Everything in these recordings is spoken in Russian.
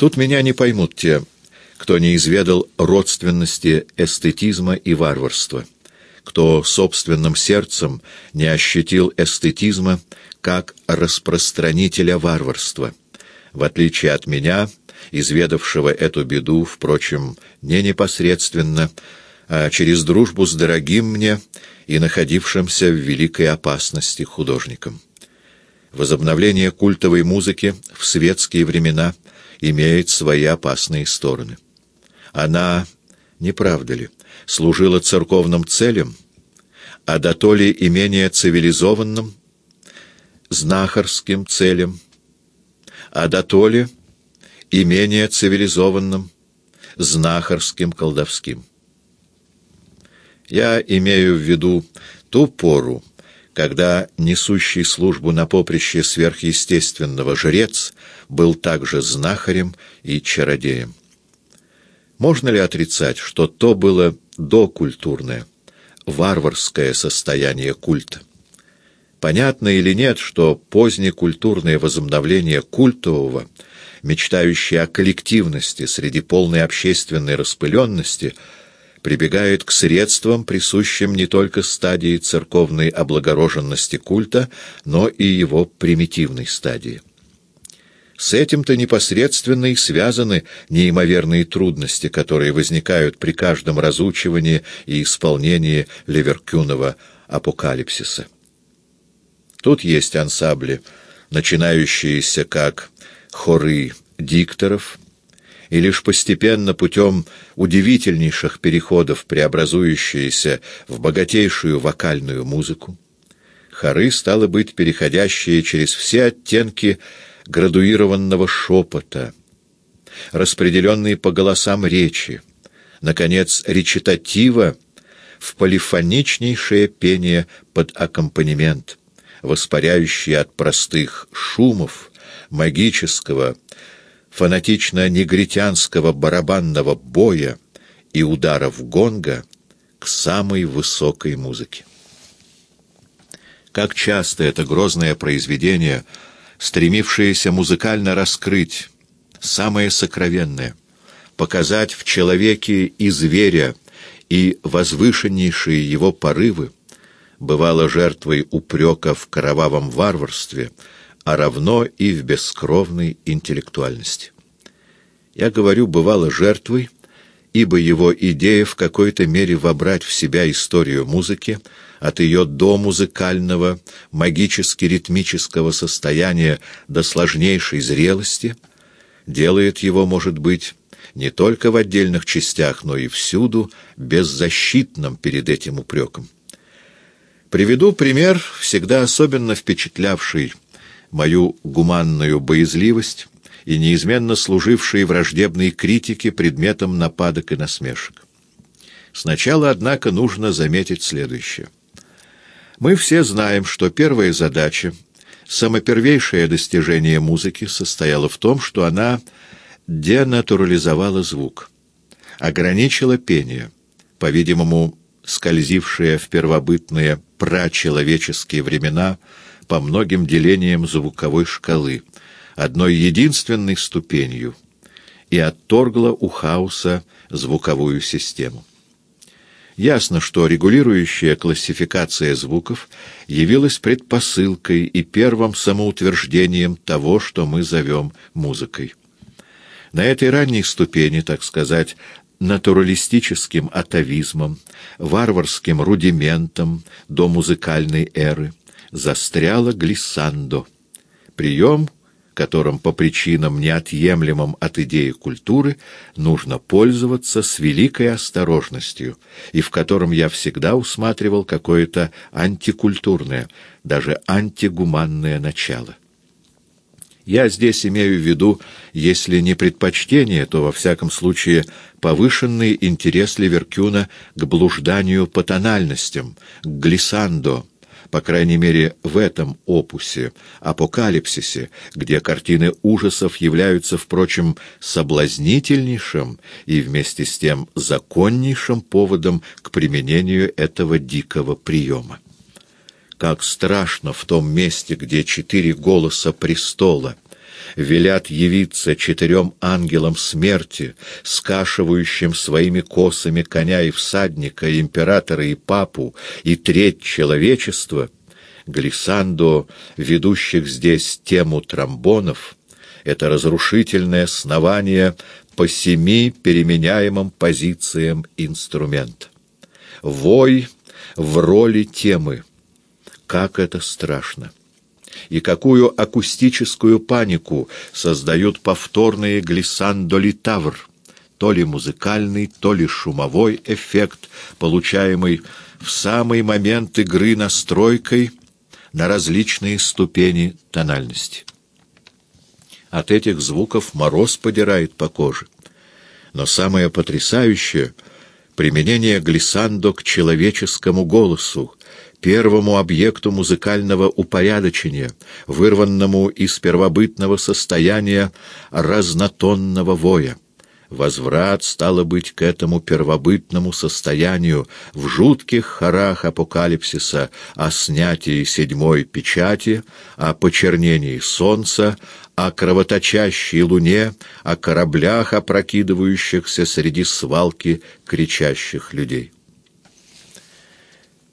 Тут меня не поймут те, кто не изведал родственности эстетизма и варварства, кто собственным сердцем не ощутил эстетизма как распространителя варварства, в отличие от меня, изведавшего эту беду, впрочем, не непосредственно, а через дружбу с дорогим мне и находившимся в великой опасности художником. Возобновление культовой музыки в светские времена имеет свои опасные стороны. Она, не правда ли, служила церковным целям, а до то ли и менее цивилизованным, знахарским целям, а до то ли и менее цивилизованным, знахарским колдовским. Я имею в виду ту пору, когда несущий службу на поприще сверхъестественного жрец был также знахарем и чародеем. Можно ли отрицать, что то было докультурное, варварское состояние культа? Понятно или нет, что позднекультурное возобновление культового, мечтающее о коллективности среди полной общественной распыленности – прибегает к средствам, присущим не только стадии церковной облагороженности культа, но и его примитивной стадии. С этим-то непосредственно и связаны неимоверные трудности, которые возникают при каждом разучивании и исполнении Ливеркюнова апокалипсиса. Тут есть ансамбли, начинающиеся как хоры дикторов, и лишь постепенно путем удивительнейших переходов, преобразующиеся в богатейшую вокальную музыку. Хоры, стало быть, переходящие через все оттенки градуированного шепота, распределенные по голосам речи, наконец, речитатива в полифоничнейшее пение под аккомпанемент, воспаряющее от простых шумов, магического, фанатично-негритянского барабанного боя и ударов гонга к самой высокой музыке. Как часто это грозное произведение, стремившееся музыкально раскрыть самое сокровенное, показать в человеке и зверя, и возвышеннейшие его порывы, бывало жертвой упрека в кровавом варварстве — а равно и в бескровной интеллектуальности. Я говорю, бывало жертвой, ибо его идея в какой-то мере вобрать в себя историю музыки, от ее до музыкального, магически-ритмического состояния до сложнейшей зрелости, делает его, может быть, не только в отдельных частях, но и всюду беззащитным перед этим упреком. Приведу пример, всегда особенно впечатлявший мою гуманную боязливость и неизменно служившие враждебной критике предметом нападок и насмешек. Сначала, однако, нужно заметить следующее. Мы все знаем, что первая задача, самопервейшее достижение музыки состояла в том, что она денатурализовала звук, ограничила пение, по-видимому, скользившее в первобытные прачеловеческие времена – по многим делениям звуковой шкалы, одной единственной ступенью, и отторгла у хаоса звуковую систему. Ясно, что регулирующая классификация звуков явилась предпосылкой и первым самоутверждением того, что мы зовем музыкой. На этой ранней ступени, так сказать, натуралистическим атовизмом, варварским рудиментом до музыкальной эры, застряла глиссандо, прием, которым по причинам, неотъемлемым от идеи культуры, нужно пользоваться с великой осторожностью, и в котором я всегда усматривал какое-то антикультурное, даже антигуманное начало. Я здесь имею в виду, если не предпочтение, то, во всяком случае, повышенный интерес Ливеркюна к блужданию по тональностям, к глиссандо, по крайней мере в этом опусе, апокалипсисе, где картины ужасов являются, впрочем, соблазнительнейшим и вместе с тем законнейшим поводом к применению этого дикого приема. Как страшно в том месте, где четыре голоса престола, велят явиться четырем ангелам смерти, скашивающим своими косами коня и всадника, императора и папу, и треть человечества, глиссандо, ведущих здесь тему тромбонов, это разрушительное снование по семи переменяемым позициям инструмента. Вой в роли темы. Как это страшно! и какую акустическую панику создают повторные глиссандолитавр, то ли музыкальный, то ли шумовой эффект, получаемый в самый момент игры настройкой на различные ступени тональности. От этих звуков мороз подирает по коже. Но самое потрясающее — применение глиссандо к человеческому голосу, первому объекту музыкального упорядочения, вырванному из первобытного состояния разнотонного воя. Возврат, стало быть, к этому первобытному состоянию в жутких хорах апокалипсиса о снятии седьмой печати, о почернении солнца, о кровоточащей луне, о кораблях, опрокидывающихся среди свалки кричащих людей.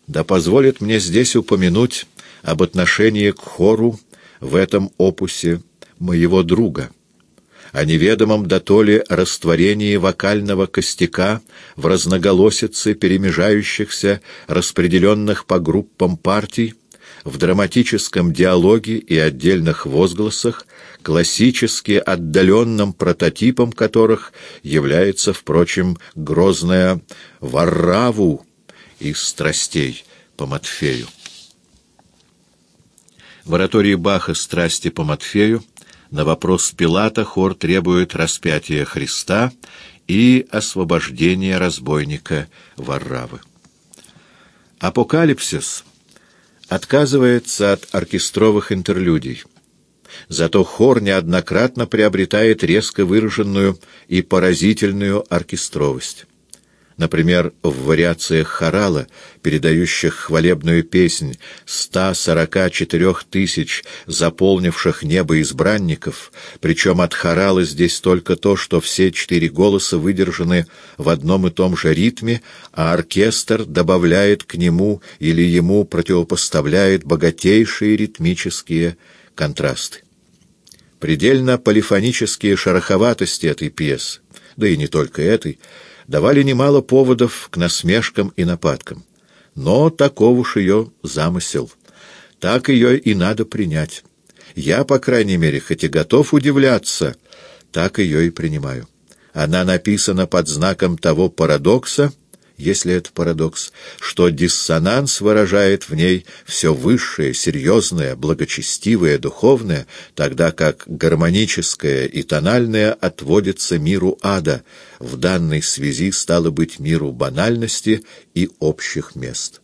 Да позволит мне здесь упомянуть об отношении к хору в этом опусе моего друга, о неведомом дотоле растворении вокального костяка в разноголосице перемежающихся, распределенных по группам партий, в драматическом диалоге и отдельных возгласах, классически отдаленным прототипом которых является, впрочем, грозная «Варраву» из страстей по Матфею. В оратории Баха «Страсти по Матфею» на вопрос Пилата хор требует распятия Христа и освобождения разбойника Варравы. Апокалипсис отказывается от оркестровых интерлюдий. Зато хор неоднократно приобретает резко выраженную и поразительную оркестровость. Например, в вариациях хорала, передающих хвалебную песнь 144 тысяч заполнивших небо избранников, причем от хорала здесь только то, что все четыре голоса выдержаны в одном и том же ритме, а оркестр добавляет к нему или ему противопоставляет богатейшие ритмические контрасты. Предельно полифонические шероховатости этой пьесы, да и не только этой, давали немало поводов к насмешкам и нападкам. Но таков уж ее замысел. Так ее и надо принять. Я, по крайней мере, хоть и готов удивляться, так ее и принимаю. Она написана под знаком того парадокса, если это парадокс, что диссонанс выражает в ней все высшее, серьезное, благочестивое, духовное, тогда как гармоническое и тональное отводится миру ада, в данной связи стало быть миру банальности и общих мест.